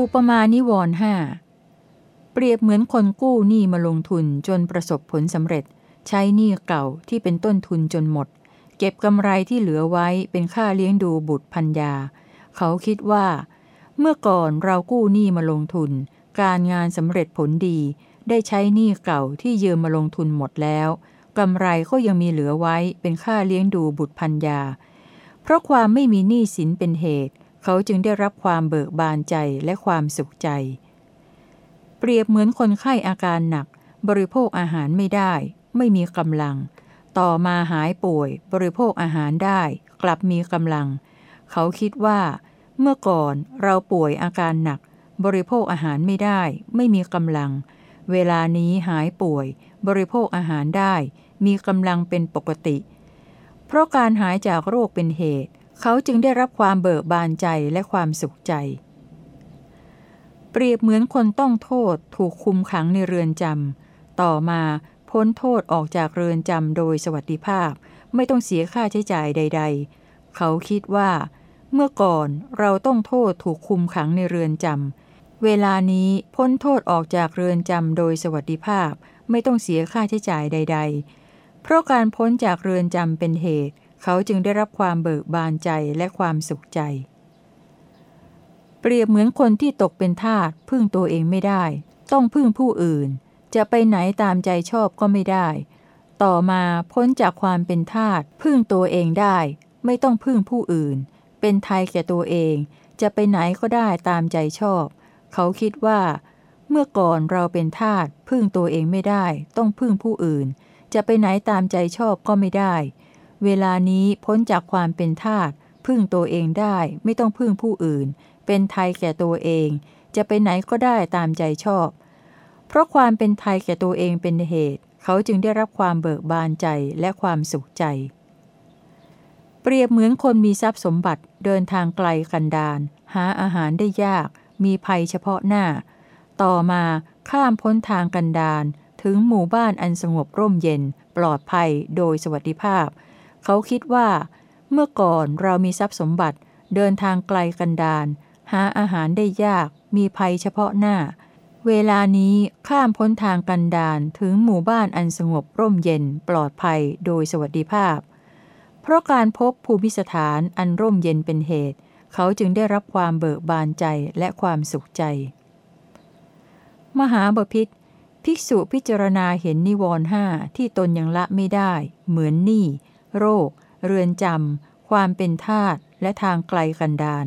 อุปมาณิวรห้าเปรียบเหมือนคนกู้หนี้มาลงทุนจนประสบผลสำเร็จ ใช้หนี้เก่าที่เป็นต้นทุนจนหมด เก็บกำไรที่เหลือไว้เป็นค่าเลี้ยงดูบุตรพัญญาเขาคิดว่า เมื่อก่อนเรากู้หนี้มาลงทุน การงานสำเร็จผลดี ได้ใช้หนี้เก่าที่ยืมมาลงทุนหมดแล้วกำไรก็ยังมีเหลือไว้เป็นค่าเลี้ยงดูบุตรพัญญาเพราะความไม่มีหนี้สินเป็นเหตุ เขาจึงได้รับความเบิกบานใจและความสุขใจ เปรียบเหมือนคนไข้อาการหนัก บริโภคอาหารไม่ได้ ไม่มีกำลัง ต่อมาหายป่วย บริโภคอาหารได้ กลับมีกำลัง เขาคิดว่า เมื่อก่อนเราป่วยอาการหนัก บริโภคอาหารไม่ได้ ไม่มีกำลัง เวลานี้หายป่วย บริโภคอาหารได้ มีกำลังเป็นปกติ เพราะการหายจากโรคเป็นเหตุ เขาจึงได้รับความเบิกบานใจและความสุขใจ เปรียบเหมือนคนต้องโทษถูกคุมขังในเรือนจำต่อมาพ้นโทษออกจากเรือนจำโดยสวัสดิภาพ ไม่ต้องเสียค่าใช้จ่ายใด ๆ เขาคิดว่า เมื่อก่อนเราต้องโทษถูกคุมขังในเรือนจำเวลานี้พ้นโทษออกจากเรือนจำโดยสวัสดิภาพ ไม่ต้องเสียค่าใช้จ่ายใด ๆ เพราะการพ้นจากเรือนจำเป็นเหตุ เขาจึงได้รับความเบิกบานใจและความสุขใจ เปรียบเหมือนคนที่ตกเป็นทาสพึ่งตัวเองไม่ได้ ต้องพึ่งผู้อื่น จะไปไหนตามใจชอบก็ไม่ได้ ต่อมาพ้นจากความเป็นทาสพึ่งตัวเองได้ ไม่ต้องพึ่งผู้อื่น เป็นไทยแก่ตัวเอง จะไปไหนก็ได้ตามใจชอบ เขาคิดว่า เมื่อก่อนเราเป็นทาสพึ่งตัวเองไม่ได้ ต้องพึ่งผู้อื่น จะไปไหนตามใจชอบก็ไม่ได้ เวลานี้พ้นจากความเป็นทาสพึ่งตัวเองได้ไม่ต้องพึ่งผู้อื่น เป็นไทยแก่ตัวเอง จะไปไหนก็ได้ตามใจชอบ เพราะความเป็นไทยแก่ตัวเองเป็นเหตุ เขาจึงได้รับความเบิกบานใจและความสุขใจ เปรียบเหมือนคนมีทรัพย์สมบัติเดินทางไกลกันดานหาอาหารได้ยาก มีภัยเฉพาะหน้า ต่อมาข้ามพ้นทางกันดานถึงหมู่บ้านอันสงบร่มเย็น ปลอดภัยโดยสวัสดิภาพ เขาคิดว่า เมื่อก่อนเรามีทรัพย์สมบัติเดินทางไกลกันดานหาอาหารได้ยากมีภัยเฉพาะหน้า เวลานี้ข้ามพ้นทางกันดานถึงหมู่บ้านอันสงบร่มเย็นปลอดภัยโดยสวัสดิภาพ เพราะการพบภูมิสถานอันร่มเย็นเป็นเหตุ เขาจึงได้รับความเบิกบานใจและความสุขใจ มหาบพิษภิกษุพิจารณาเห็นนิวรณ์ห้าที่ตนยังละไม่ได้ เหมือนหนี้ โรค เรือนจำ ความเป็นทาตและทางไกลกันดาน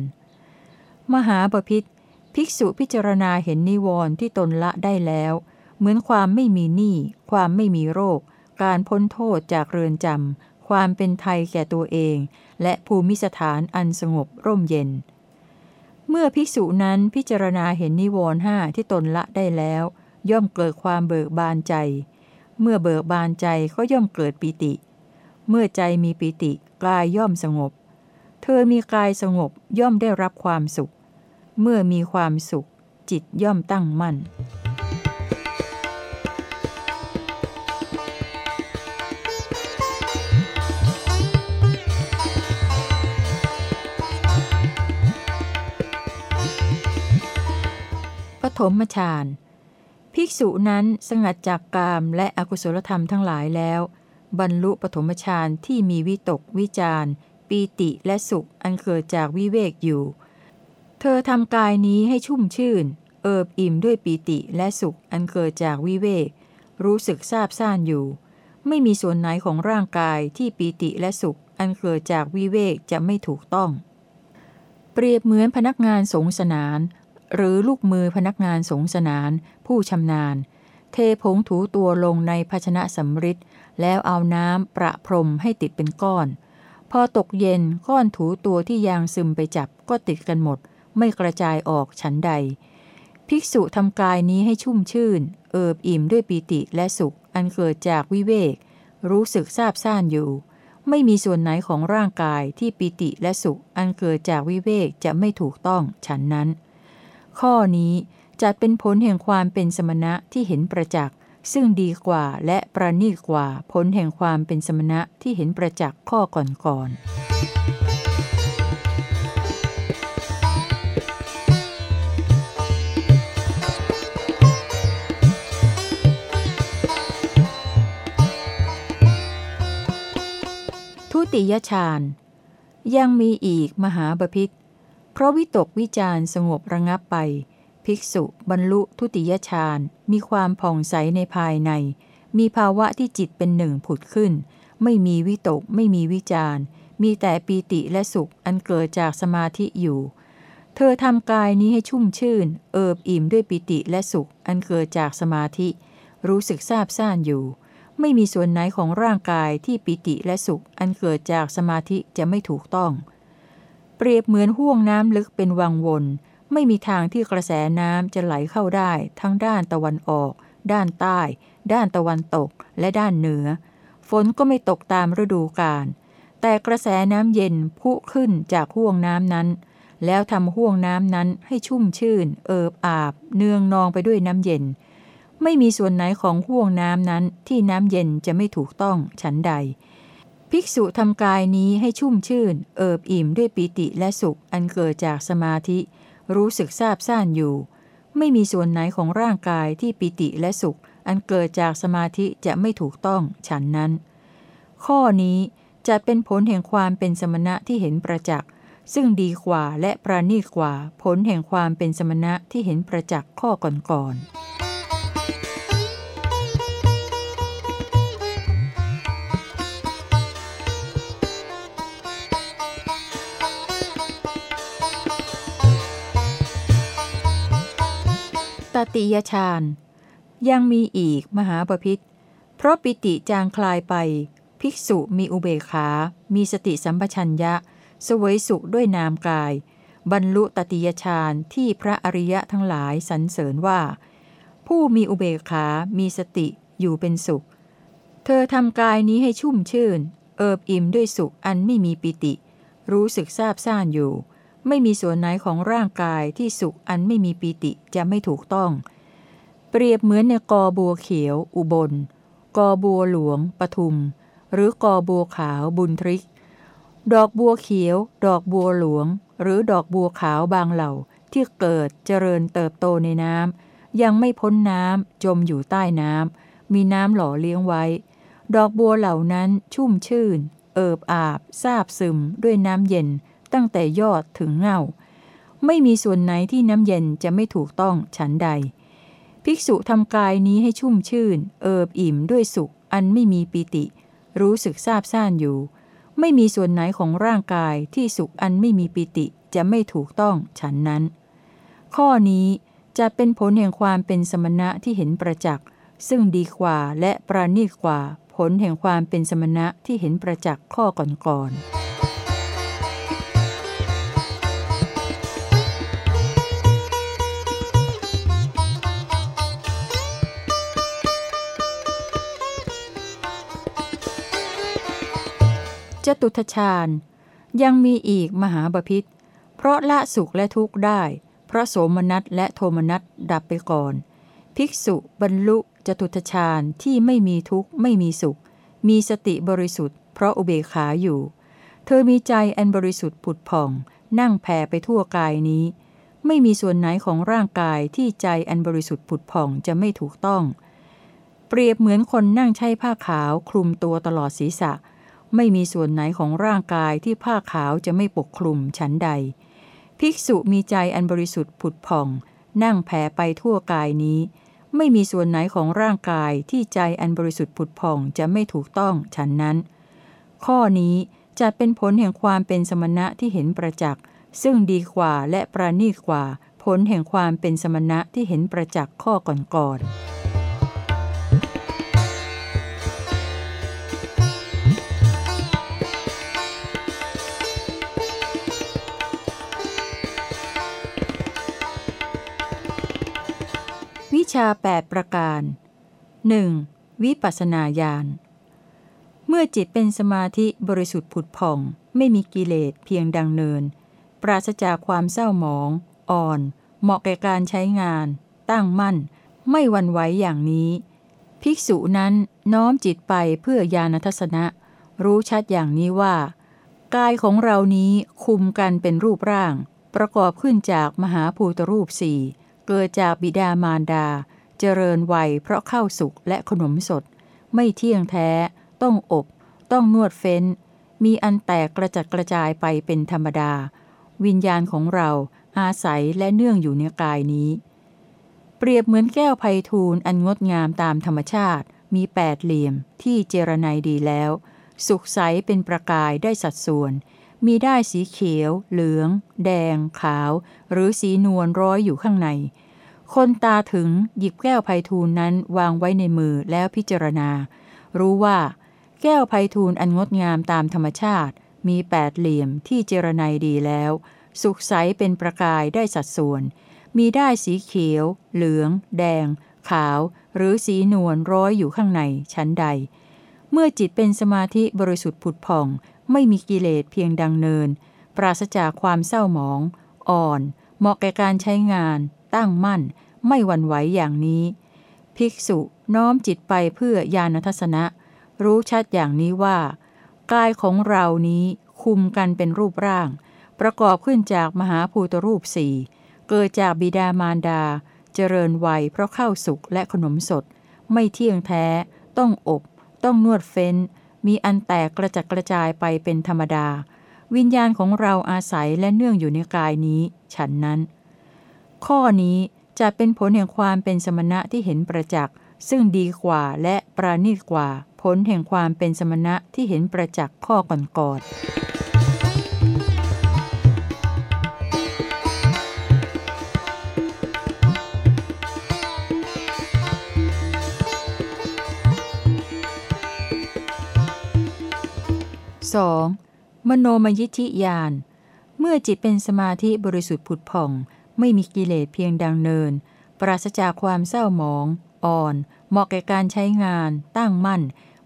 มหาปพิธภิกษุพิจารณาเห็นนิวรณ์ที่ตนละได้แล้ว เหมือนความไม่มีหนี้ ความไม่มีโรค การพ้นโทษจากเรือนจำ ความเป็นไทยแก่ตัวเอง และภูมิสถานอันสงบร่มเย็น เมื่อภิกษุนั้นพิจารณาเห็นนิวรณ์ห้าที่ตนละได้แล้ว ย่อมเกิดความเบิกบานใจ เมื่อเบิกบานใจก็ย่อมเกิดปิติ เมื่อใจมีปิติกายย่อมสงบ เธอมีกายสงบย่อมได้รับความสุข เมื่อมีความสุข จิตย่อมตั้งมั่น ปฐมฌาน ภิกษุนั้นสงัดจากกามและอกุศลธรรมทั้งหลายแล้ว บรรลุปฐมฌานที่มีวิตกวิจารปีติและสุขอันเกิดจากวิเวกอยู่ เธอทำกายนี้ให้ชุ่มชื่น เอิบอิ่มด้วยปีติและสุขอันเกิดจากวิเวก รู้สึกซาบซ่านอยู่ ไม่มีส่วนไหนของร่างกายที่ปีติและสุขอันเกิดจากวิเวกจะไม่ถูกต้อง เปรียบเหมือนพนักงานสงสนาน หรือลูกมือพนักงานสงสนาน ผู้ชำนาญ เทผงถูตัวลงในภาชนะสำริด แล้วเอาน้ำประพรมให้ติดเป็นก้อน พอตกเย็นก้อนถูตัวที่ยางซึมไปจับก็ติดกันหมด ไม่กระจายออกฉันใด ภิกษุทำกายนี้ให้ชุ่มชื่น เอิบอิ่มด้วยปีติและสุข อันเกิดจากวิเวก รู้สึกซาบซ่านอยู่ ไม่มีส่วนไหนของร่างกายที่ปีติและสุข อันเกิดจากวิเวกจะไม่ถูกต้องฉันนั้น ข้อนี้จัดเป็นผลแห่งความเป็นสมณะที่เห็นประจักษ์ ซึ่งดีกว่าและประนีกว่าผลแห่งความเป็นสมณะที่เห็นประจักษ์ข้อก่อนๆุติยฌานยังมีอีกมหาบพิษเพราะวิตกวิจารสงบระงับไป ภิกษุบรรลุทุติยฌานมีความผ่องใสในภายใน มีภาวะที่จิตเป็นหนึ่งผุดขึ้น ไม่มีวิตก ไม่มีวิจารมีแต่ปีติและสุขอันเกิดจากสมาธิอยู่ เธอทำกายนี้ให้ชุ่มชื่น เอิบอิ่มด้วยปิติและสุข อันเกิดจากสมาธิ รู้สึกซาบซ่านอยู่ ไม่มีส่วนไหนของร่างกายที่ปิติและสุข อันเกิดจากสมาธิจะไม่ถูกต้อง เปรียบเหมือนห่วงน้ำลึกเป็นวังวน ไม่มีทางที่กระแสน้ำจะไหลเข้าได้ทั้งด้านตะวันออก ด้านใต้ ด้านตะวันตก และด้านเหนือ ฝนก็ไม่ตกตามฤดูกาล แต่กระแสน้ำเย็นพุขึ้นจากห่วงน้ำนั้น แล้วทำห่วงน้ำนั้นให้ชุ่มชื่น เอิบอาบ เนืองนองไปด้วยน้ำเย็น ไม่มีส่วนไหนของห่วงน้ำนั้นที่น้ำเย็นจะไม่ถูกต้องฉันใดภิกษุทำกายนี้ให้ชุ่มชื่น เอิบอิ่มด้วยปิติและสุขอันเกิดจากสมาธิ รู้สึกซาบซ่านอยู่ ไม่มีส่วนไหนของร่างกายที่ปิติและสุข อันเกิดจากสมาธิจะไม่ถูกต้องฉันนั้น ข้อนี้จะเป็นผลแห่งความเป็นสมณะที่เห็นประจักษ์ซึ่งดีกว่าและประณีตกว่าผลแห่งความเป็นสมณะที่เห็นประจักษ์ข้อก่อนๆ ตติยฌานยังมีอีกมหาปพิธเพราะปิติจางคลายไป ภิกษุมีอุเบกขา มีสติสัมปชัญญะ สวยสุขด้วยนามกาย บรรลุตติยฌานที่พระอริยะทั้งหลายสรรเสริญว่า ผู้มีอุเบกขา มีสติอยู่เป็นสุข เธอทำกายนี้ให้ชุ่มชื่น เอิบอิ่มด้วยสุขอันไม่มีปิติ รู้สึกซาบซ่านอยู่ ไม่มีส่วนไหนของร่างกายที่สุขอันไม่มีปิติจะไม่ถูกต้อง เปรียบเหมือนในกอบัวเขียว อุบล กอบัวหลวง ปทุม หรือกอบัวขาวบุญทริก ดอกบัวเขียว ดอกบัวหลวง หรือดอกบัวขาวบางเหล่าที่เกิดเจริญเติบโตในน้ำยังไม่พ้นน้ำจมอยู่ใต้น้ำมีน้ำหล่อเลี้ยงไว้ ดอกบัวเหล่านั้นชุ่มชื่น เอิบอาบซาบซึมด้วยน้ำเย็น ตั้งแต่ยอดถึงเง่า ไม่มีส่วนไหนที่น้ำเย็นจะไม่ถูกต้องฉันใด ภิกษุทำกายนี้ให้ชุ่มชื่น เอิบอิ่มด้วยสุข อันไม่มีปิติ รู้สึกซาบซ่านอยู่ ไม่มีส่วนไหนของร่างกายที่สุขอันไม่มีปิติจะไม่ถูกต้องฉันนั้น ข้อนี้จะเป็นผลแห่งความเป็นสมณะที่เห็นประจักษ์ซึ่งดีกว่าและประณีตกว่าผลแห่งความเป็นสมณะที่เห็นประจักษ์ข้อก่อนๆ จตุทชาญ ยังมีอีกมหาบพิษเพราะละสุขและทุกข์ได้ เพราะโสมนัสและโทมนัสดับไปก่อน ภิกษุบรรลุจตุทชาญที่ไม่มีทุกข์ไม่มีสุข มีสติบริสุทธิ์เพราะอุเบกขาอยู่ เธอมีใจอันบริสุทธิ์ผุดผ่อง นั่งแผ่ไปทั่วกายนี้ ไม่มีส่วนไหนของร่างกายที่ใจอันบริสุทธิ์ผุดผ่องจะไม่ถูกต้อง เปรียบเหมือนคนนั่งใช้ผ้าขาวคลุมตัวตลอดศีรษะ ไม่มีส่วนไหนของร่างกายที่ผ้าขาวจะไม่ปกคลุมชั้นใด ภิกษุมีใจอันบริสุทธิ์ผุดผ่อง นั่งแผ่ไปทั่วกายนี้ ไม่มีส่วนไหนของร่างกายที่ใจอันบริสุทธิ์ผุดผ่องจะไม่ถูกต้องฉันนั้น ข้อนี้จะเป็นผลแห่งความเป็นสมณะที่เห็นประจักษ์ซึ่งดีกว่าและประณีตกว่า ผลแห่งความเป็นสมณะที่เห็นประจักษ์ข้อก่อนๆ ชาแปดประการ 1. วิปัสนาญาณ เมื่อจิตเป็นสมาธิบริสุทธิ์ผุดผ่อง ไม่มีกิเลสเพียงดังเนิน ปราศจากความเศร้าหมอง อ่อน เหมาะแก่การใช้งาน ตั้งมั่น ไม่วันไหวอย่างนี้ ภิกษุนั้นน้อมจิตไปเพื่อญาณทัศนะ รู้ชัดอย่างนี้ว่า กายของเรานี้คุมกันเป็นรูปร่าง ประกอบขึ้นจากมหาภูตรูปสี่ เกิดจากบิดามารดา เจริญวัยเพราะข้าวสุกและขนมสด ไม่เที่ยงแท้ ต้องอบ ต้องนวดเฟ้น มีอันแตกกระจัดกระจายไปเป็นธรรมดา วิญญาณของเราอาศัยและเนื่องอยู่ในกายนี้ เปรียบเหมือนแก้วไพทูลอันงดงามตามธรรมชาติ มีแปดเหลี่ยมที่เจรไนดีแล้ว สุขใสเป็นประกายได้สัดส่วน มีได้สีเขียว เหลือง แดง ขาว หรือสีนวลร้อยอยู่ข้างใน คนตาถึงหยิบแก้วไพทูลนั้นวางไว้ในมือแล้วพิจารณา รู้ว่า แก้วไพทูลอันงดงามตามธรรมชาติ มีแปดเหลี่ยมที่เจรไนดีแล้ว สุขใสเป็นประกายได้สัดส่วน มีได้สีเขียว เหลือง แดง ขาว หรือสีนวลร้อยอยู่ข้างในชั้นใดเมื่อจิตเป็นสมาธิบริสุทธิ์ผุดผ่อง ไม่มีกิเลสเพียงดังเนิน ปราศจากความเศร้าหมอง อ่อน เหมาะแก่การใช้งาน ตั้งมั่น ไม่หวั่นไหวอย่างนี้ ภิกษุน้อมจิตไปเพื่อญาณทัศนะ รู้ชัดอย่างนี้ว่า กายของเรานี้คุมกันเป็นรูปร่าง ประกอบขึ้นจากมหาภูตรูปสี่เกิดจากบิดามารดา เจริญวัยเพราะข้าวสุกและขนมสด ไม่เที่ยงแท้ ต้องอบ ต้องนวดเฟ้น มีอันแตกกระจัดกระจายไปเป็นธรรมดา วิญญาณของเราอาศัยและเนื่องอยู่ในกายนี้ ฉันนั้น ข้อนี้จะเป็นผลแห่งความเป็นสมณะที่เห็นประจักษ์ซึ่งดีกว่าและปราณีตกว่า ผลแห่งความเป็นสมณะที่เห็นประจักษ์ข้อก่อนก่อน 2. มโนมยิทธิญาณ เมื่อจิตเป็นสมาธิบริสุทธิ์ผุดผ่อง ไม่มีกิเลสเพียงดังเนิน ปราศจากความเศร้าหมอง อ่อน เหมาะแก่การใช้งาน ตั้งมั่น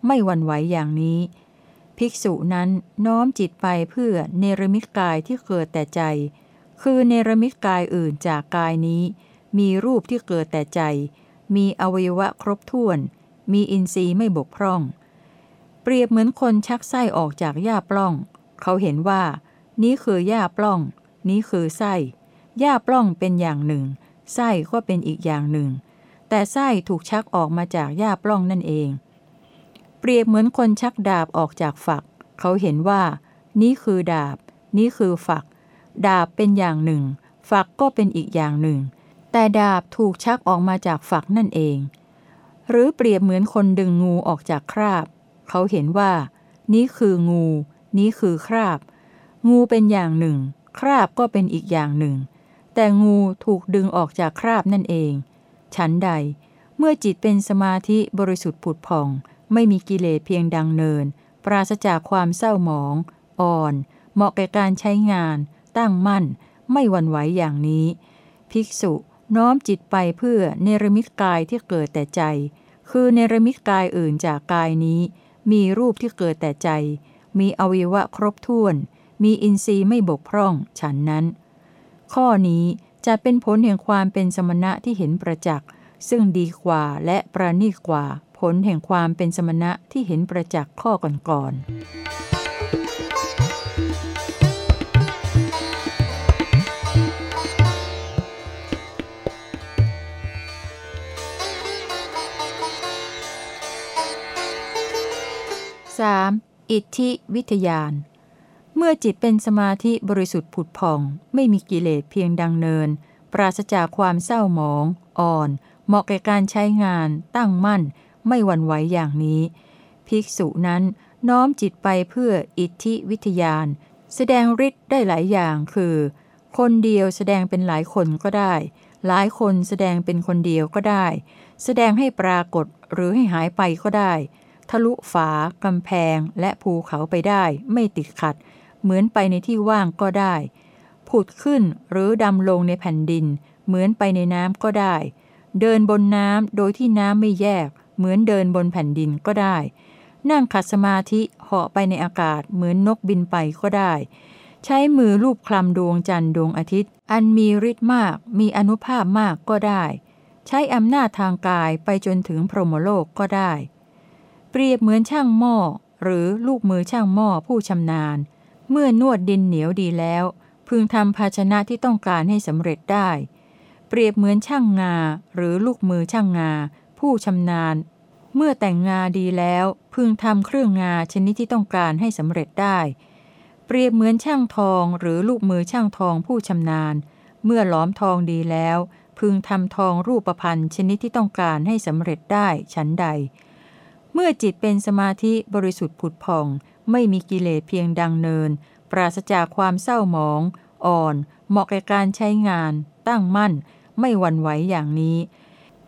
ไม่หวั่นไหวอย่างนี้ ภิกษุนั้นน้อมจิตไปเพื่อเนรมิตกายที่เกิดแต่ใจ คือเนรมิตกายอื่นจากกายนี้ มีรูปที่เกิดแต่ใจ มีอวัยวะครบถ้วน มีอินทรีย์ไม่บกพร่อง เปรียบเหมือนคนชักไส้ออกจากหญ้าปล้อง เขาเห็นว่า นี้คือหญ้าปล้อง นี้คือไส้หญ้าปล้องเป็นอย่างหนึ่ง ไส้ก็เป็นอีกอย่างหนึ่ง แต่ไส้ถูกชักออกมาจากหญ้าปล้องนั่นเอง เปรียบเหมือนคนชักดาบออกจากฝัก เขาเห็นว่า นี้คือดาบ นี้คือฝัก ดาบเป็นอย่างหนึ่ง ฝักก็เป็นอีกอย่างหนึ่ง แต่ดาบถูกชักออกมาจากฝักนั่นเอง หรือเปรียบเหมือนคนดึงงูออกจากคราบ เขาเห็นว่า นี้คืองู นี้คือคราบ งูเป็นอย่างหนึ่ง คราบก็เป็นอีกอย่างหนึ่ง แต่งูถูกดึงออกจากคราบนั่นเอง ฉันใด เมื่อจิตเป็นสมาธิบริสุทธิ์ผุดผ่อง ไม่มีกิเลสเพียงดังเนิน ปราศจากความเศร้าหมอง อ่อน เหมาะแก่การใช้งาน ตั้งมั่น ไม่วันไหวอย่างนี้ ภิกษุน้อมจิตไปเพื่อเนรมิตกายที่เกิดแต่ใจ คือเนรมิตกายอื่นจากกายนี้ มีรูปที่เกิดแต่ใจ มีอวัยวะครบถ้วน มีอินทรีย์ไม่บกพร่องฉันนั้น ข้อนี้จะเป็นผลแห่งความเป็นสมณะที่เห็นประจักษ์ซึ่งดีกว่าและประณีตกว่า ผลแห่งความเป็นสมณะที่เห็นประจักษ์ข้อก่อนๆ 3. อิทธิวิทยาน เมื่อจิตเป็นสมาธิบริสุทธิ์ผุดผ่อง ไม่มีกิเลสเพียงดังเนิน ปราศจากความเศร้าหมอง อ่อน เหมาะแก่การใช้งาน ตั้งมั่น ไม่หวั่นไหวอย่างนี้ ภิกษุนั้นน้อมจิตไปเพื่ออิทธิวิทยาน แสดงฤทธิ์ได้หลายอย่างคือ คนเดียวแสดงเป็นหลายคนก็ได้ หลายคนแสดงเป็นคนเดียวก็ได้ แสดงให้ปรากฏหรือให้หายไปก็ได้ ทะลุฝากำแพงและภูเขาไปได้ไม่ติดขัด เหมือนไปในที่ว่างก็ได้ ผุดขึ้นหรือดำลงในแผ่นดิน เหมือนไปในน้ำก็ได้ เดินบนน้ำโดยที่น้ำไม่แยก เหมือนเดินบนแผ่นดินก็ได้ นั่งขัดสมาธิเหาะไปในอากาศเหมือนนกบินไปก็ได้ ใช้มือลูบคลำดวงจันทร์ดวงอาทิตย์ อันมีฤทธิ์มากมีอนุภาพมากก็ได้ ใช้อำนาจทางกายไปจนถึงพรหมโลกก็ได้ เปรียบเหมือนช่างหม้อ หรือลูกมือช่างหม้อผู้ชำนาญ เมื่อนวดดินเหนียวดีแล้ว พึงทำภาชนะที่ต้องการให้สำเร็จได้ เปรียบเหมือนช่างงา หรือลูกมือช่างงา ผู้ชำนาญ เมื่อแต่งงาดีแล้ว พึงทำเครื่องงาชนิดที่ต้องการให้สำเร็จได้ เปรียบเหมือนช่างทอง หรือลูกมือช่างทองผู้ชำนาญ เมื่อหลอมทองดีแล้ว พึงทำทองรูปพันธ์ชนิดที่ต้องการให้สำเร็จได้ฉันใด เมื่อจิตเป็นสมาธิบริสุทธิ์ผุดผ่อง ไม่มีกิเลสเพียงดังเนิน ปราศจากความเศร้าหมอง อ่อน เหมาะแก่การใช้งาน ตั้งมั่น ไม่หวั่นไหวอย่างนี้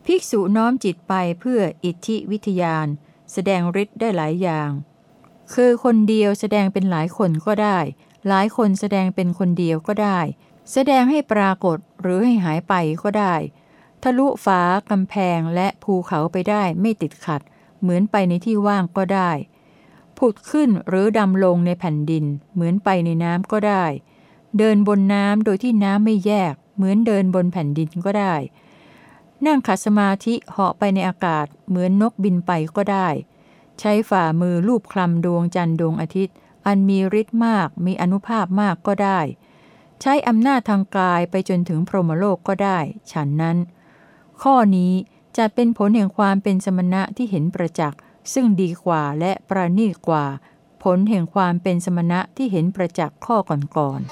ภิกษุน้อมจิตไปเพื่ออิทธิวิทยาน แสดงฤทธิ์ได้หลายอย่าง คือคนเดียวแสดงเป็นหลายคนก็ได้ หลายคนแสดงเป็นคนเดียวก็ได้ แสดงให้ปรากฏหรือให้หายไปก็ได้ ทะลุฟ้ากำแพงและภูเขาไปได้ไม่ติดขัดเเหมือนไปในที่ว่างก็ได้ ผุดขึ้นหรือดำลงในแผ่นดิน เหมือนไปในน้ำก็ได้ เดินบนน้ำโดยที่น้ำไม่แยก เหมือนเดินบนแผ่นดินก็ได้ นั่งขัดสมาธิเหาะไปในอากาศ เหมือนนกบินไปก็ได้ ใช้ฝ่ามือลูบคลำดวงจันทร์ดวงอาทิตย์ อันมีฤทธิ์มากมีอนุภาพมากก็ได้ ใช้อำนาจทางกายไปจนถึงพรหมโลกก็ได้ ฉันนั้น ข้อนี้ จะเป็นผลแห่งความเป็นสมณะที่เห็นประจักษ์ซึ่งดีกว่าและประณีตกว่า ผลแห่งความเป็นสมณะที่เห็นประจักษ์ข้อก่อนๆ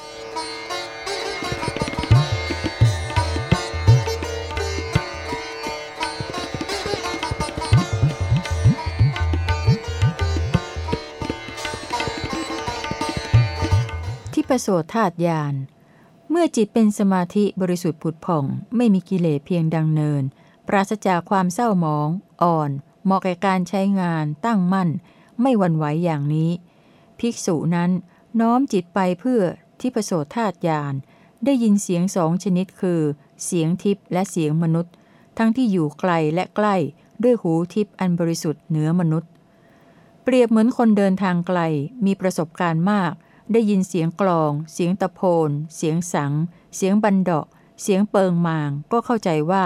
ที่ประโสธธาตุญาณ เมื่อจิตเป็นสมาธิบริสุทธิ์ผุดผ่อง ไม่มีกิเลสเพียงดังเนิน ปราศจากความเศร้าหมอง อ่อนเหมาะแก่การใช้งาน ตั้งมั่น ไม่หวั่นไหวอย่างนี้ ภิกษุนั้นน้อมจิตไปเพื่อที่ประโสธาตญาณได้ยินเสียงสองชนิดคือ เสียงทิพย์และเสียงมนุษย์ ทั้งที่อยู่ไกลและใกล้ด้วยหูทิพย์อันบริสุทธิ์เหนือมนุษย์ เปรียบเหมือนคนเดินทางไกลมีประสบการณ์มาก ได้ยินเสียงกลอง เสียงตะโพน เสียงสัง เสียงบันดาะเสียงเปิงมาง ก็เข้าใจว่า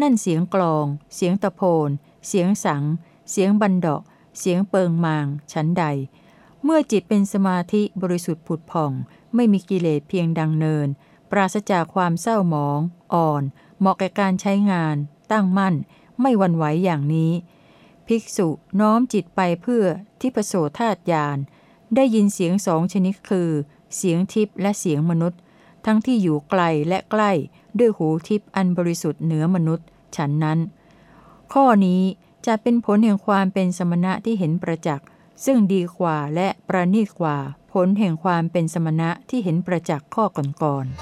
นั่นเสียงกลอง เสียงตะโพน เสียงสัง เสียงบันดาะเสียงเปิงมาง ชั้นใด เมื่อจิตเป็นสมาธิบริสุทธิ์ผุดผ่อง ไม่มีกิเลสเพียงดังเนิน ปราศจากความเศร้าหมอง อ่อน เหมาะแก่การใช้งาน ตั้งมั่น ไม่วันไหวอย่างนี้ ภิกษุน้อมจิตไปเพื่อที่ประโสธาตญาณได้ยินเสียงสองชนิดคือ เสียงทิพย์และเสียงมนุษย์ ทั้งที่อยู่ไกลและใกล้ ด้วยหูทิพย์อันบริสุทธิ์เหนือมนุษย์ ฉันนั้น ข้อนี้จะเป็นผลแห่งความเป็นสมณะที่เห็นประจักษ์ ซึ่งดีกว่าและประณีตกว่า ผลแห่งความเป็นสมณะที่เห็นประจักษ์ข้อก่อนๆ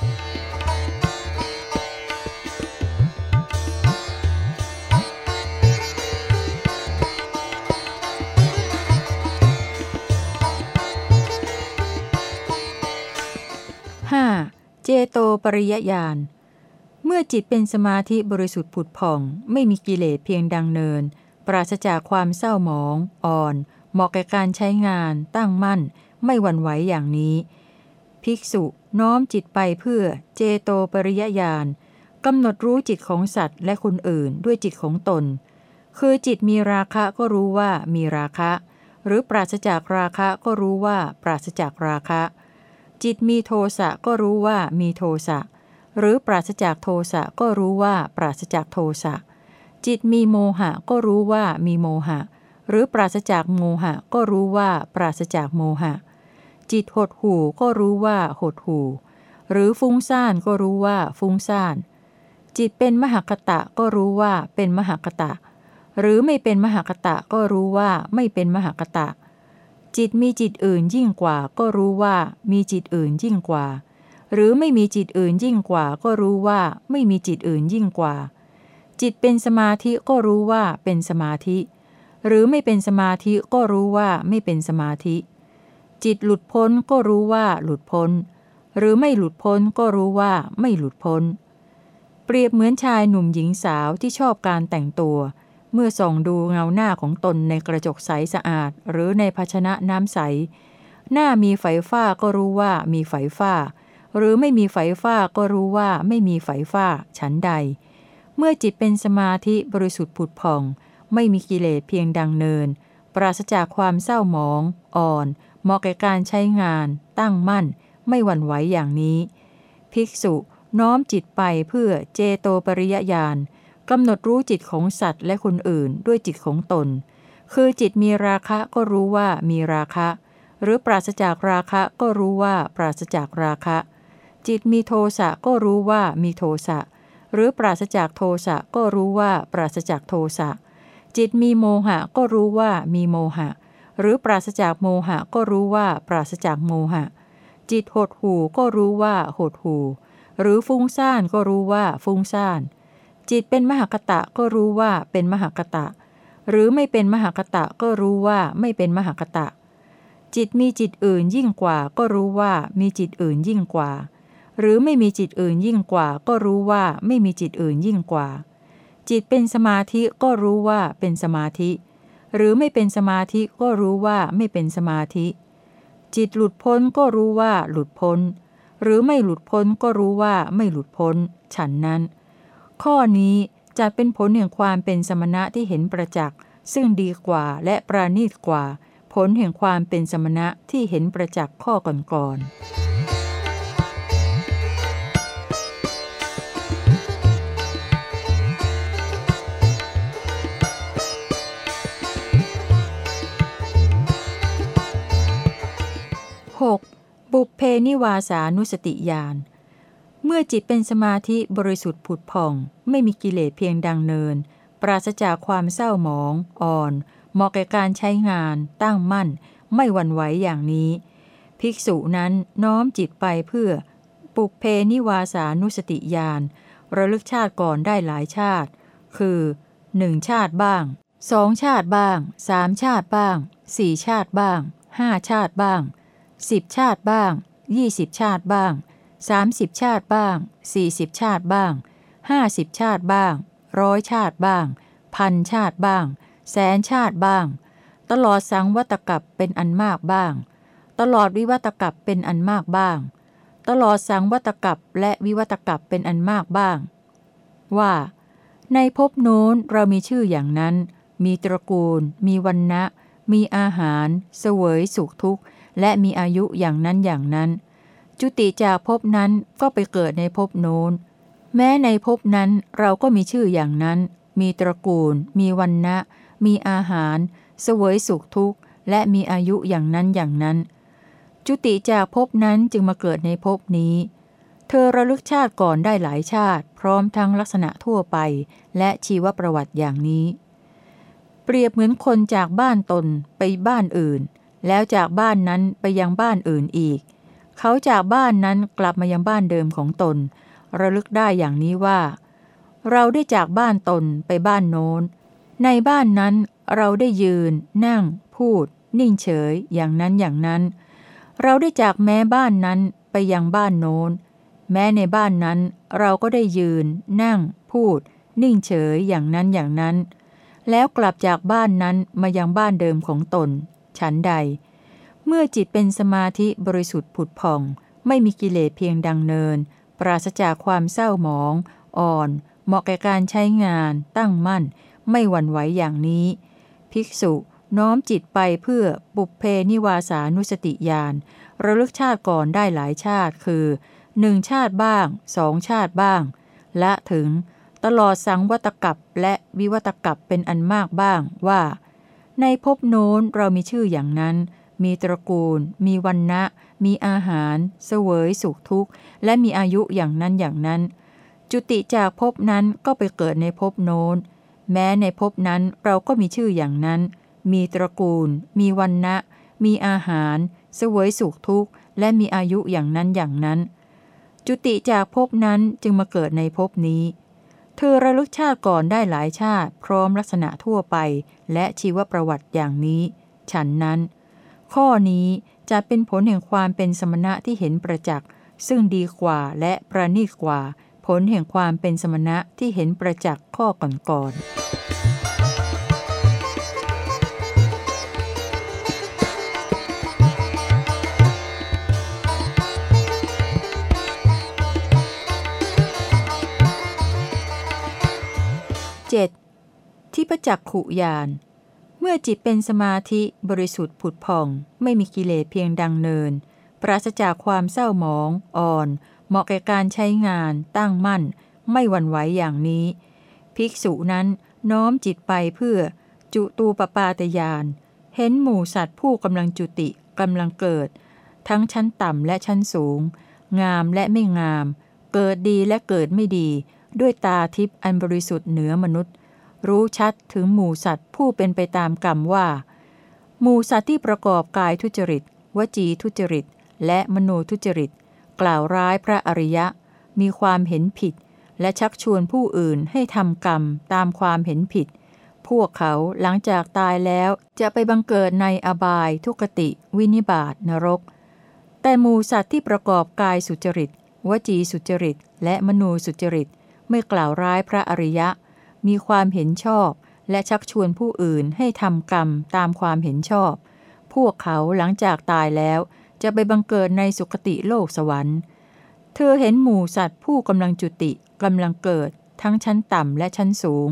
5. เจโตปริยญาณ เมื่อจิตเป็นสมาธิบริสุทธิ์ผุดผ่อง ไม่มีกิเลสเพียงดังเนิน ปราศจากความเศร้าหมอง อ่อน เหมาะแก่การใช้งาน ตั้งมั่น ไม่หวั่นไหวอย่างนี้ ภิกษุน้อมจิตไปเพื่อเจโตปริยญาณกำหนดรู้จิตของสัตว์และคนอื่นด้วยจิตของตน คือจิตมีราคะก็รู้ว่ามีราคะ หรือปราศจากราคะก็รู้ว่าปราศจากราคะ จิตมีโทสะก็รู้ว่ามีโทสะ หรือปราศจากโทสะก็รู้ว่าปราศจากโทสะ จิตมีโมหะก็รู้ว่ามีโมหะ หรือปราศจากโมหะก็รู้ว่าปราศจากโมหะ จิตหดหู่ก็รู้ว่าหดหู่ หรือฟุ้งซ่านก็รู้ว่าฟุ้งซ่าน จิตเป็นมหคตะก็รู้ว่าเป็นมหคตะ หรือไม่เป็นมหคตะก็รู้ว่าไม่เป็นมหคตะ จิตมีจิตอื่นยิ่งกว่าก็รู้ว่ามีจิตอื่นยิ่งกว่า หรือไม่มีจิตอื่นยิ่งกว่า ก็รู้ว่าไม่มีจิตอื่นยิ่งกว่า จิตเป็นสมาธิก็รู้ว่าเป็นสมาธิ หรือไม่เป็นสมาธิก็รู้ว่าไม่เป็นสมาธิ จิตหลุดพ้นก็รู้ว่าหลุดพ้น หรือไม่หลุดพ้นก็รู้ว่าไม่หลุดพ้น เปรียบเหมือนชายหนุ่มหญิงสาวที่ชอบการแต่งตัว เมื่อส่องดูเงาหน้าของตนในกระจกใสสะอาด หรือในภาชนะน้ำใส หน้ามีไฝฝ้าก็รู้ว่ามีไฝฝ้า หรือไม่มีไฝฝ้าก็รู้ว่าไม่มีไฝฝ้า ฉันใด เมื่อจิตเป็นสมาธิบริสุทธิ์ผุดผ่อง ไม่มีกิเลสเพียงดังเนิน ปราศจากความเศร้าหมอง อ่อนเหมาะแก่การใช้งาน ตั้งมั่น ไม่หวั่นไหวอย่างนี้ ภิกษุน้อมจิตไปเพื่อเจโตปริยญาณกำหนดรู้จิตของสัตว์และคนอื่นด้วยจิตของตน คือจิตมีราคะก็รู้ว่ามีราคะ หรือปราศจากราคะก็รู้ว่าปราศจากราคะ จิตมีโทสะก็รู้ว่ามีโทสะ หรือปราศจากโทสะก็รู้ว่าปราศจากโทสะ จิตมีโมหะก็รู้ว่ามีโมหะ หรือปราศจากโมหะก็รู้ว่าปราศจากโมหะ จิตหดหูก็รู้ว่าหดหู หรือฟุ้งซ่านก็รู้ว่าฟุ้งซ่าน จิตเป็นมหคตะก็รู้ว่าเป็นมหคตะ หรือไม่เป็นมหคตะก็รู้ว่าไม่เป็นมหคตะ จิตมีจิตอื่นยิ่งกว่าก็รู้ว่ามีจิตอื่นยิ่งกว่า หรือไม่มีจิตอื่นยิ่งกว่า ก็รู้ว่าไม่มีจิตอื่นยิ่งกว่า จิตเป็นสมาธิก็รู้ว่าเป็นสมาธิ หรือไม่เป็นสมาธิก็รู้ว่าไม่เป็นสมาธิ จิตหลุดพ้นก็รู้ว่าหลุดพ้น หรือไม่หลุดพ้นก็รู้ว่าไม่หลุดพ้น ฉันนั้น ข้อนี้จะเป็นผลแห่งความเป็นสมณะที่เห็นประจักษ์ซึ่งดีกว่าและประณีตกว่า ผลแห่งความเป็นสมณะที่เห็นประจักษ์ข้อก่อนๆ กบุเพนิวาสานุสติญาณ เมื่อจิตเป็นสมาธิบริสุทธิ์ผุดผ่อง ไม่มีกิเลสเพียงดังเนิน ปราศจากความเศร้าหมอง อ่อนเหมาะแก่การใช้งาน ตั้งมั่น ไม่หวั่นไหวอย่างนี้ ภิกษุนั้นน้อมจิตไปเพื่อ ปุเพนิวาสานุสติญาณระลึกชาติก่อนได้หลายชาติ คือหนึ่งชาติบ้างสองชาติบ้างสามชาติบ้างสี่ชาติบ้างห้าชาติบ้าง สิบชาติบ้างยี่สิบชาติบ้างสามสิบชาติบ้างสี่สิบชาติบ้างห้าสิบชาติบ้าง ร้อยชาติบ้าง พันชาติบ้าง แสนชาติบ้าง ตลอดสังวัตกับเป็นอันมากบ้าง ตลอดวิวัตกับเป็นอันมากบ้าง ตลอดสังวัตกับและวิวัตกับเป็นอันมากบ้าง ว่า ในภพโน้นเรามีชื่ออย่างนั้น มีตระกูล มีวันนะมีอาหาร เสวยสุขทุกข์ และมีอายุอย่างนั้นอย่างนั้น จุติจากภพนั้นก็ไปเกิดในภพโน้น แม้ในภพนั้นเราก็มีชื่ออย่างนั้น มีตระกูล มีวันนะมีอาหาร เสวยสุขทุกข์ และมีอายุอย่างนั้นอย่างนั้น จุติจากภพนั้นจึงมาเกิดในภพนี้ เธอระลึกชาติก่อนได้หลายชาติ พร้อมทั้งลักษณะทั่วไป และชีวประวัติอย่างนี้ เปรียบเหมือนคนจากบ้านตนไปบ้านอื่น แล้วจากบ้านนั้นไปยังบ้านอื่นอีก เขาจากบ้านนั้นกลับมายังบ้านเดิมของตน ระลึกได้อย่างนี้ว่า เราได้จากบ้านตนไปบ้านโน้น ในบ้านนั้นเราได้ยืน นั่ง พูด นิ่งเฉย อย่างนั้นอย่างนั้น เราได้จากแม้บ้านนั้นไปยังบ้านโน้น แม้ในบ้านนั้นเราก็ได้ยืน นั่ง พูด นิ่งเฉยอย่างนั้นอย่างนั้น แล้วกลับจากบ้านนั้นมายังบ้านเดิมของตน ฉันใด เมื่อจิตเป็นสมาธิบริสุทธิ์ผุดผ่อง ไม่มีกิเลสเพียงดังเนิน ปราศจากความเศร้าหมอง อ่อน เหมาะแก่การใช้งาน ตั้งมั่น ไม่หวั่นไหวอย่างนี้ ภิกษุน้อมจิตไปเพื่อปุเพนิวาสานุสติญาณระลึกชาติก่อนได้หลายชาติคือหนึ่งชาติบ้างสองชาติบ้าง และถึง ตลอดสังวัตกับและวิวัตกับเป็นอันมากบ้างว่า ในภพโน้นเรามีชื่ออย่างนั้น มีตระกูล มีวันนะมีอาหาร เสวยสุขทุกข์ และมีอายุอย่างนั้นอย่างนั้น จุติจากภพนั้นก็ไปเกิดในภพโน้น แม้ในภพนั้นเราก็มีชื่ออย่างนั้น มีตระกูล มีวันนะมีอาหาร เสวยสุขทุกข์ และมีอายุอย่างนั้นอย่างนั้น จุติจากภพนั้นจึงมาเกิดในภพนี้ เธอระลึกชาติก่อนได้หลายชาติ พร้อมลักษณะทั่วไป และชีวประวัติอย่างนี้ ฉันนั้น ข้อนี้จะเป็นผลแห่งความเป็นสมณะที่เห็นประจักษ์ซึ่งดีกว่าและประนีตกว่า ผลแห่งความเป็นสมณะที่เห็นประจักษ์ข้อก่อนๆ เจ็ดที่ประจักขุยาน เมื่อจิตเป็นสมาธิบริสุทธิ์ผุดผ่อง ไม่มีกิเลสเพียงดังเนิน ปราศจากความเศร้าหมอง อ่อน เหมาะแก่การใช้งาน ตั้งมั่น ไม่หวั่นไหวอย่างนี้ ภิกษุนั้นน้อมจิตไปเพื่อ จุตูปปาตยาน เห็นหมู่สัตว์ผู้กำลังจุติกำลังเกิด ทั้งชั้นต่ำและชั้นสูง งามและไม่งาม เกิดดีและเกิดไม่ดี ด้วยตาทิพย์อันบริสุทธิ์เหนือมนุษย์ รู้ชัดถึงหมู่สัตว์ผู้เป็นไปตามกรรมว่า หมู่สัตว์ที่ประกอบกายทุจริต วจีทุจริต และมโนทุจริต กล่าวร้ายพระอริยะ มีความเห็นผิด และชักชวนผู้อื่นให้ทำกรรมตามความเห็นผิด พวกเขาหลังจากตายแล้วจะไปบังเกิดในอบายทุกติ วินิบาตนรก แต่หมูสัตว์ที่ประกอบกายสุจริต วจีสุจริต และมโนสุจริต ไม่กล่าวร้ายพระอริยะ มีความเห็นชอบ และชักชวนผู้อื่นให้ทำกรรมตามความเห็นชอบ พวกเขาหลังจากตายแล้ว จะไปบังเกิดในสุคติโลกสวรรค์ เธอเห็นหมู่สัตว์ผู้กำลังจุติกำลังเกิด ทั้งชั้นต่ำและชั้นสูง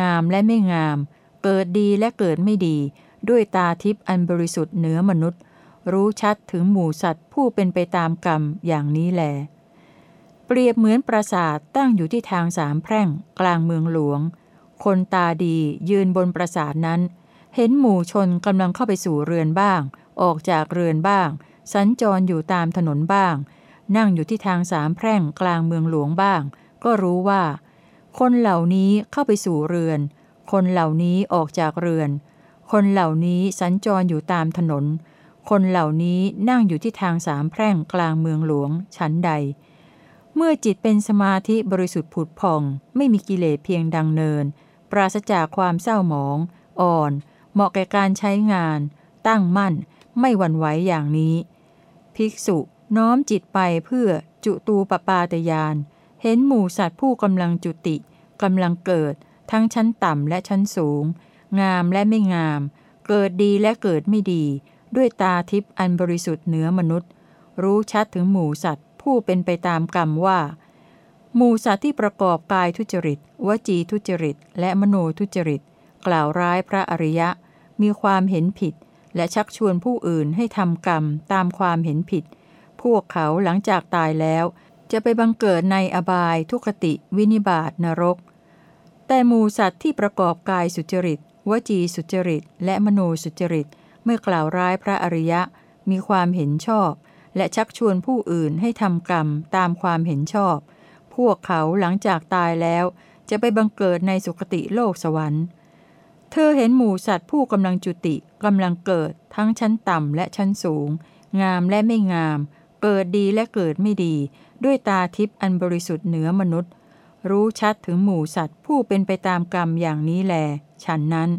งามและไม่งาม เกิดดีและเกิดไม่ดี ด้วยตาทิพย์อันบริสุทธิ์เหนือมนุษย์ รู้ชัดถึงหมู่สัตว์ผู้เป็นไปตามกรรมอย่างนี้แหละ เปรียบเหมือนปราสาทตั้งอยู่ที่ทางสามแพร่งกลางเมืองหลวง คนตาดียืนบนปราสาทนั้น เห็นหมู่ชนกำลังเข้าไปสู่เรือนบ้าง ออกจากเรือนบ้าง สัญจรอยู่ตามถนนบ้าง นั่งอยู่ที่ทางสามแพร่งกลางเมืองหลวงบ้าง ก็รู้ว่า คนเหล่านี้เข้าไปสู่เรือน คนเหล่านี้ออกจากเรือน คนเหล่านี้สัญจรอยู่ตามถนน คนเหล่านี้นั่งอยู่ที่ทางสามแพร่งกลางเมืองหลวงชั้นใด เมื่อจิตเป็นสมาธิบริสุทธิ์ผุดผ่อง ไม่มีกิเลสเพียงดังเนิน ปราศจากความเศร้าหมอง อ่อน เหมาะแก่การใช้งาน ตั้งมั่น ไม่หวั่นไหวอย่างนี้ ภิกษุน้อมจิตไปเพื่อจุตูปปาตยาน เห็นหมู่สัตว์ผู้กำลังจุติกำลังเกิด ทั้งชั้นต่ำและชั้นสูง งามและไม่งาม เกิดดีและเกิดไม่ดี ด้วยตาทิพย์อันบริสุทธิ์เหนือมนุษย์ รู้ชัดถึงหมู่สัตว์ ผู้เป็นไปตามกรรมว่าหมูสัตว์ที่ประกอบกายทุจริต วจีทุจริต และมโนทุจริต กล่าวร้ายพระอริยะ มีความเห็นผิด และชักชวนผู้อื่นให้ทำกรรมตามความเห็นผิด พวกเขาหลังจากตายแล้ว จะไปบังเกิดในอบายทุกติ วินิบาตนรก แต่หมูสัตว์ที่ประกอบกายสุจริต วจีสุจริต และมโนสุจริต เมื่อกล่าวร้ายพระอริยะ มีความเห็นชอบ และชักชวนผู้อื่นให้ทำกรรมตามความเห็นชอบ พวกเขาหลังจากตายแล้ว จะไปบังเกิดในสุคติโลกสวรรค์ เธอเห็นหมูสัตว์ผู้กำลังจุติกำลังเกิดทั้งชั้นต่ำและชั้นสูง งามและไม่งาม เกิดดีและเกิดไม่ดี ด้วยตาทิพย์อันบริสุทธิ์เหนือมนุษย์ รู้ชัดถึงหมู่สัตว์ผู้เป็นไปตามกรรมอย่างนี้แล ฉันนั้น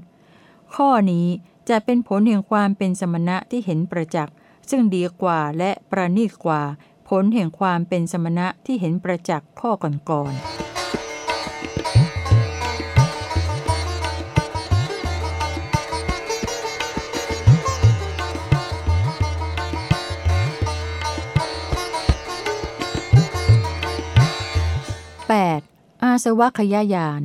ข้อนี้จะเป็นผลแห่งความเป็นสมณะที่เห็นประจักษ์ ซึ่งดีกว่าและประณีตกว่า ผลแห่งความเป็นสมณะที่เห็นประจักษ์ข้อก่อนๆ 8. อาสวะขยายาน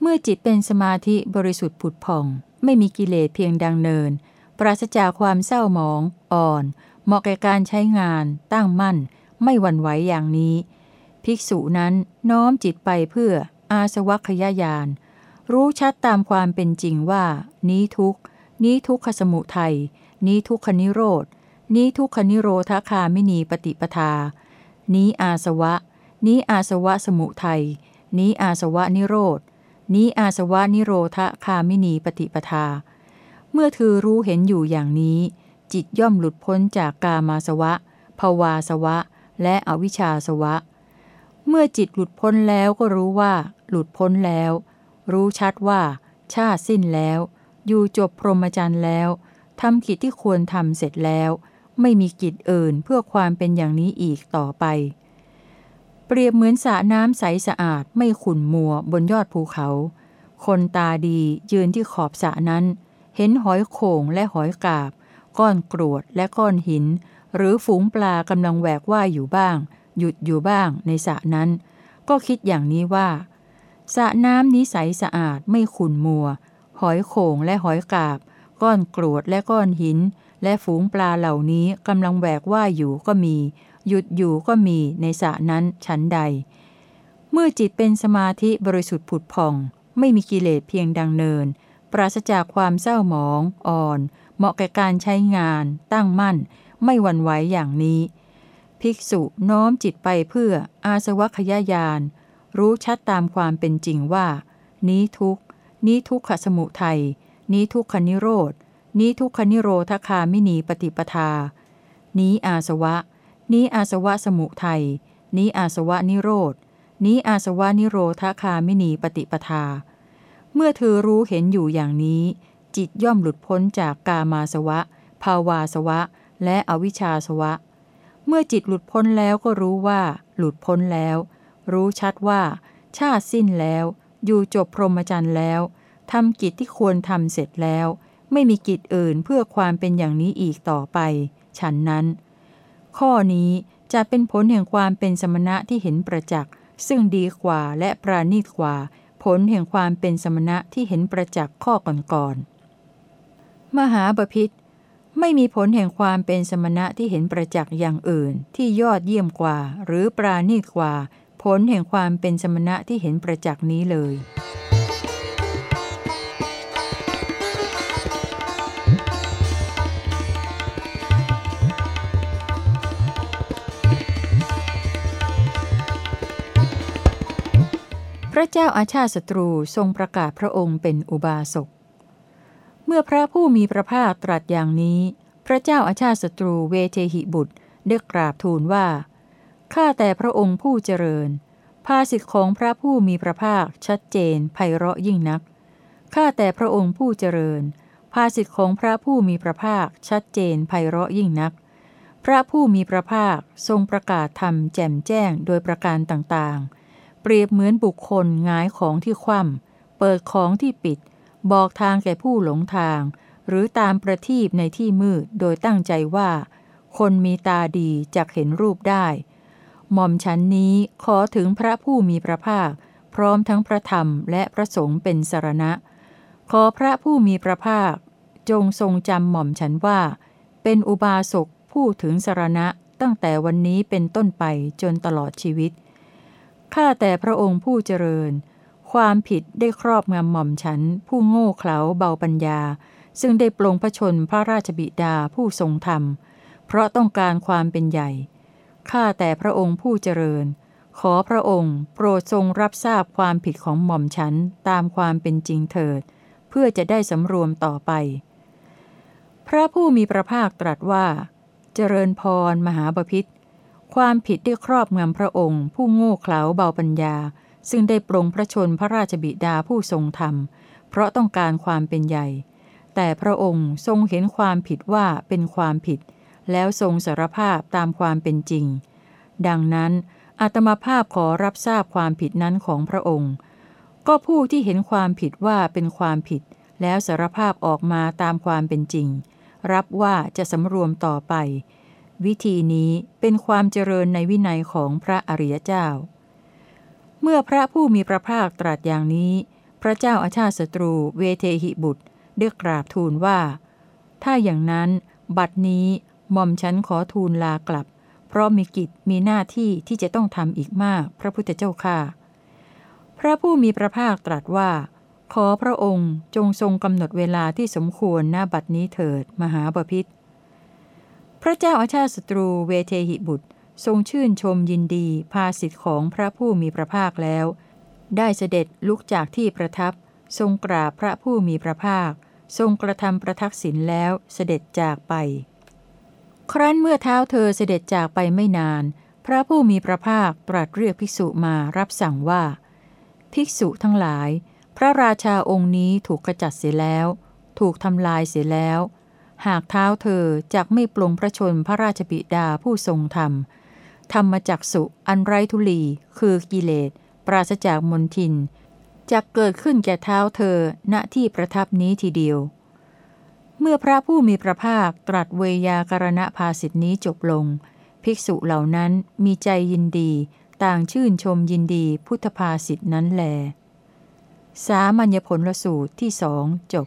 เมื่อจิตเป็นสมาธิบริสุทธิ์ผุดผ่อง ไม่มีกิเลสเพียงดังเนิน ปราศจากความเศร้าหมอง อ่อน เหมาะแก่การใช้งาน ตั้งมั่น ไม่หวั่นไหวอย่างนี้ ภิกษุนั้นน้อมจิตไปเพื่ออาสวะขยายาน รู้ชัดตามความเป็นจริงว่า นี้ทุกนี้ทุกขสมุทัยนี้ทุกขนิโรธนี้ทุกขนิโรธคามินีปฏิปทา นี้อาสวะ นี้อาสวะสมุทัยนี้อาสวะนิโรธนี้อาสวะนิโรธคามินีปฏิปทา เมื่อเธอรู้เห็นอยู่อย่างนี้ จิตย่อมหลุดพ้นจากกามาสวะ ภวาสวะ และอวิชชาสวะ เมื่อจิตหลุดพ้นแล้วก็รู้ว่า หลุดพ้นแล้ว รู้ชัดว่า ชาติสิ้นแล้ว อยู่จบพรหมจรรย์แล้วทำกิจที่ควรทำเสร็จแล้ว ไม่มีกิจอื่นเพื่อความเป็นอย่างนี้อีกต่อไป เปรียบเหมือนสระน้ำใสสะอาดไม่ขุ่นมัวบนยอดภูเขา คนตาดียืนที่ขอบสระนั้น เห็นหอยโข่งและหอยกาบ ก้อนกรวดและก้อนหิน หรือฝูงปลากำลังแหวกว่ายอยู่บ้าง หยุดอยู่บ้างในสระนั้น ก็คิดอย่างนี้ว่าสระน้ำนี้ใสสะอาดไม่ขุ่นมัว หอยโข่งและหอยกาบ ก้อนกรวดและก้อนหิน และฝูงปลาเหล่านี้กำลังแหวกว่ายอยู่ก็มี หยุดอยู่ก็มีในสระนั้นชั้นใด เมื่อจิตเป็นสมาธิบริสุทธิ์ผุดผ่อง ไม่มีกิเลสเพียงดังเนิน ปราศจากความเศร้าหมอง อ่อน เหมาะแก่การใช้งาน ตั้งมั่น ไม่หวั่นไหวอย่างนี้ ภิกษุน้อมจิตไปเพื่ออาสวัคยายาน รู้ชัดตามความเป็นจริงว่า นี้ทุกนี้ทุกขสมุทัย นี้ทุกขนิโรธ นี้ทุกขนิโรธคามินีปฏิปทา นี้อาสวะ นี้อาสวะสมุทัย นี้อาสวะนิโรธ นี้อาสวะนิโรธคามินีปฏิปทา เมื่อเธอรู้เห็นอยู่อย่างนี้ จิตย่อมหลุดพ้นจากกามาสวะ ภาวาสวะ และอวิชชาสวะ เมื่อจิตหลุดพ้นแล้วก็รู้ว่า หลุดพ้นแล้ว รู้ชัดว่า ชาติสิ้นแล้ว อยู่จบพรหมจรรย์แล้วทำกิจที่ควรทำเสร็จแล้ว ไม่มีกิจอื่นเพื่อความเป็นอย่างนี้อีกต่อไป ฉันนั้น ข้อนี้จะเป็นผลแห่งความเป็นสมณะที่เห็นประจักษ์ซึ่งดีกว่าและปราณีตกว่า ผลแห่งความเป็นสมณะที่เห็นประจักษ์ข้อก่อนๆ มหาบพิษไม่มีผลแห่งความเป็นสมณะที่เห็นประจักษ์อย่างอื่น ที่ยอดเยี่ยมกว่า หรือปราณีตกว่า ผลแห่งความเป็นสมณะที่เห็นประจักษ์นี้เลย ระเจ้าอาชาติศัตรูทรงประกาศพระองค์เป็นอุบาสก เมื่อพระผู้มีพระภาคตรัสอย่างนี้ พระเจ้าอาชาติศัตรูเวเทหิบุตรได้กราบทูลว่า ข้าแต่พระองค์ผู้เจริญ ภาสิทธิของพระผู้มีพระภาคชัดเจนไพเราะยิ่งนัก ข้าแต่พระองค์ผู้เจริญ ภาสิทธิของพระผู้มีพระภาคชัดเจนไพเราะยิ่งนัก พระผู้มีพระภาคทรงประกาศธรรมแจ่มแจ้งโดยประการต่างๆ เปรียบเหมือนบุคคลงายของที่คว่ำเปิดของที่ปิด บอกทางแก่ผู้หลงทาง หรือตามประทีปในที่มืดโดยตั้งใจว่า คนมีตาดีจะเห็นรูปได้ หม่อมฉันนี้ขอถึงพระผู้มีพระภาค พร้อมทั้งพระธรรมและพระสงฆ์เป็นสารณะ ขอพระผู้มีพระภาค จงทรงจำหม่อมฉันว่า เป็นอุบาสกผู้ถึงสารณะตั้งแต่วันนี้เป็นต้นไปจนตลอดชีวิต ข้าแต่พระองค์ผู้เจริญ ความผิดได้ครอบงำหม่อมฉัน ผู้โง่เขลาเบาปัญญา ซึ่งได้ปลงพระชนพระราชบิดาผู้ทรงธรรม เพราะต้องการความเป็นใหญ่ ข้าแต่พระองค์ผู้เจริญ ขอพระองค์โปรดทรงรับทราบความผิดของหม่อมฉันตามความเป็นจริงเถิด เพื่อจะได้สำรวมต่อไป พระผู้มีพระภาคตรัสว่า เจริญพรมหาบพิษ ความผิดได้ครอบงำพระองค์ ผู้โง่เขลาเบาปัญญา ซึ่งได้ปรงพระชนพระราชบิดาผู้ทรงธรรม เพราะต้องการความเป็นใหญ่ แต่พระองค์ทรงเห็นความผิดว่าเป็นความผิด แล้วทรงสารภาพตามความเป็นจริง ดังนั้นอาตมาภาพขอรับทราบความผิดนั้นของพระองค์ ก็ผู้ที่เห็นความผิดว่าเป็นความผิด แล้วสารภาพออกมาตามความเป็นจริง รับว่าจะสำรวมต่อไป วิธีนี้เป็นความเจริญในวินัยของพระอริยเจ้า เมื่อพระผู้มีพระภาคตรัสอย่างนี้ พระเจ้าอาชาติศัตรูเวเทหิบุตรได้กราบทูลว่า ถ้าอย่างนั้น บัดนี้หม่อมฉันขอทูลลากลับ เพราะมีกิจมีหน้าที่ที่จะต้องทำอีกมาก พระพุทธเจ้าค่ะ พระผู้มีพระภาคตรัสว่า ขอพระองค์จงทรงกำหนดเวลาที่สมควรหน้าบัดนี้เถิด มหาบพิษ พระเจ้าอาชาติศัตรูเวเทหิบุตร ทรงชื่นชมยินดีภาสิทธิของพระผู้มีพระภาคแล้ว ได้เสด็จลุกจากที่ประทับ ทรงกราบพระผู้มีพระภาค ทรงกระทำประทักษิณแล้วเสด็จจากไป ครั้นเมื่อเท้าเธอเสด็จจากไปไม่นาน พระผู้มีพระภาคตรัสเรียกภิกษุมารับสั่งว่า ภิกษุทั้งหลาย พระราชาองค์นี้ถูกกระจัดเสียแล้ว ถูกทำลายเสียแล้ว หากเท้าเธอจักไม่ปลงพระชนพระราชบิดาผู้ทรงธรรม ธรรมจักสุอันไรทุลี คือกิเลส ปราศจากมนทินจะเกิดขึ้นแก่เท้าเธอณที่ประทับนี้ทีเดียว เมื่อพระผู้มีพระภาคตรัสเวยาการณภาสิทธินี้จบลง ภิกษุเหล่านั้นมีใจยินดี ต่างชื่นชมยินดีพุทธภาสิทธินั้นแล สามัญญผลละสูตรที่สองจบ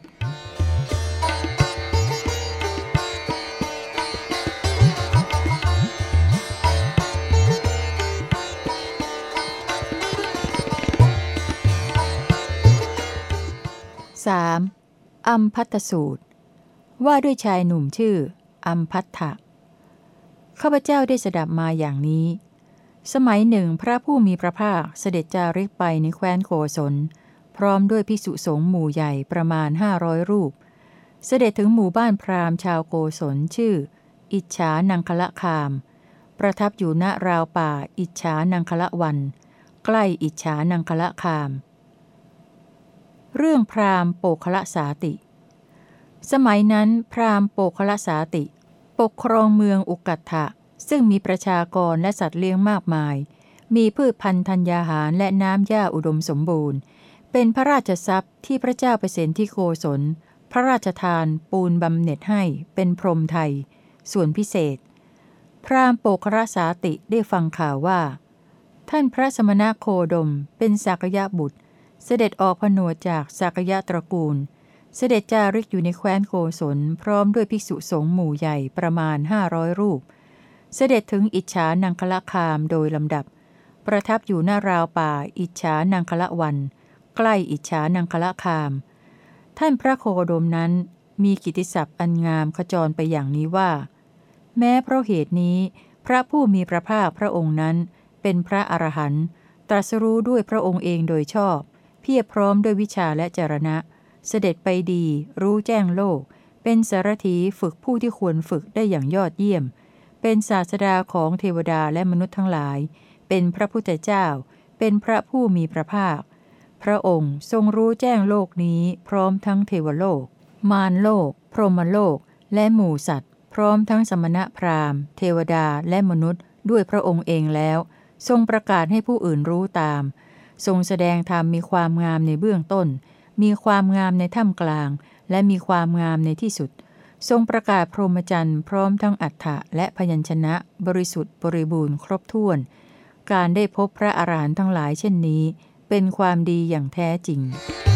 3. อัมพัตสูตร ว่าด้วยชายหนุ่มชื่อ อัมพัตถะข้าพเจ้าได้สดับมาอย่างนี้ สมัยหนึ่งพระผู้มีพระภาคเสด็จจาริกไปในแคว้นโกศล พร้อมด้วยภิกษุสงฆ์หมู่ใหญ่ประมาณห้าร้อยรูป เสด็จถึงหมู่บ้านพราหมณ์ชาวโกศลชื่อ อิจฉานังคละคาม ประทับอยู่ณราวป่าอิจฉานังคละวัน ใกล้อิจฉานังคละคาม เรื่องพราหมณ์โปคละสาติ สมัยนั้นพราหมณ์โปคละสาติ ปกครองเมืองอุกัตถะซึ่งมีประชากรและสัตว์เลี้ยงมากมาย มีพืชพันธุ์ธัญญาหารและน้ำหญ้าอุดมสมบูรณ์ เป็นพระราชทรัพย์ที่พระเจ้าเปรตที่โกศล พระราชทานปูนบำเหน็จให้เป็นพรมไทย ส่วนพิเศษ พราหมณ์โปครสาติได้ฟังข่าวว่า ท่านพระสมณโคดมเป็นสักยะบุตร เสด็จออกผนวดจากสักยะตระกูล เสด็จจาริกอยู่ในแคว้นโกศลพร้อมด้วยภิกษุสงฆ์หมู่ใหญ่ประมาณห้าร้อยรูป เสด็จถึงอิจฉานังคละคามโดยลำดับ ประทับอยู่หน้าราวป่า อิจฉานังคละวัน ใกล้อิจฉานังคละคาม ท่านพระโคโดมนั้นมีกิติศัพท์อันงามขจรไปอย่างนี้ว่า แม้เพราะเหตุนี้ พระผู้มีพระภาคพระองค์นั้น เป็นพระอรหันต์ตรัสรู้ด้วยพระองค์เองโดยชอบ พียรพร้อมด้วยวิชาและจรณะ เสด็จไปดี รู้แจ้งโลก เป็นสารถีฝึกผู้ที่ควรฝึกได้อย่างยอดเยี่ยม เป็นศาสดาของเทวดาและมนุษย์ทั้งหลาย เป็นพระพุทธเจ้า เป็นพระผู้มีพระภาค พระองค์ทรงรู้แจ้งโลกนี้ พร้อมทั้งเทวโลก มารโลก พรหมโลก และหมู่สัตว์ พร้อมทั้งสมณะพราหมณ์ เทวดาและมนุษย์ ด้วยพระองค์เองแล้ว ทรงประกาศให้ผู้อื่นรู้ตาม ทรงแสดงธรรมมีความงามในเบื้องต้น มีความงามในท่ามกลาง และมีความงามในที่สุด ทรงประกาศพรหมจรรย์พร้อมทั้งอัฏฐะและพยัญชนะ บริสุทธิ์บริบูรณ์ครบถ้วน การได้พบพระอรหันต์ทั้งหลายเช่นนี้ เป็นความดีอย่างแท้จริง「